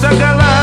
segala